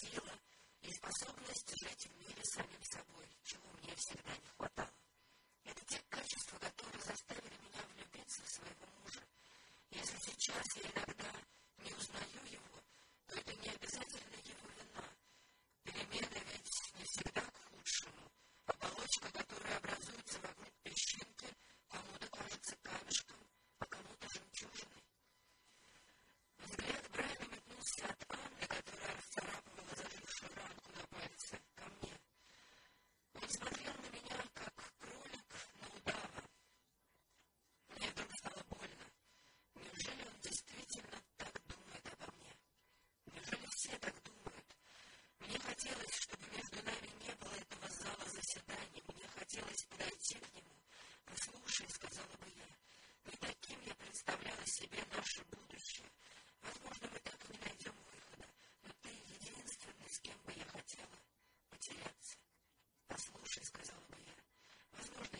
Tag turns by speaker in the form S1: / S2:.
S1: сила и способность жить в мире самим собой, чего мне всегда не хватало. Это те качества, которые заставили меня влюбиться в своего мужа. Если сейчас я иногда не узнаю его, то это не обязательно его вина. потеряться. Послушай, сказала бы я, возможно,